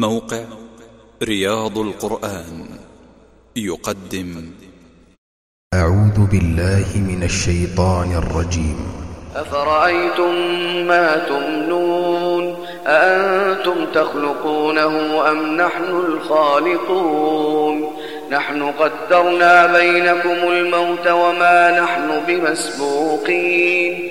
موقع رياض القرآن يقدم. أعوذ بالله من الشيطان الرجيم. أفرأيتم ما تمنون؟ أأنتم تخلقونه أم نحن الخالقون؟ نحن قدرنا بينكم الموت وما نحن بمسبوقين.